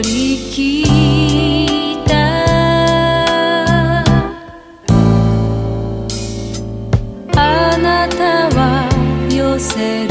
「あなたは寄せる」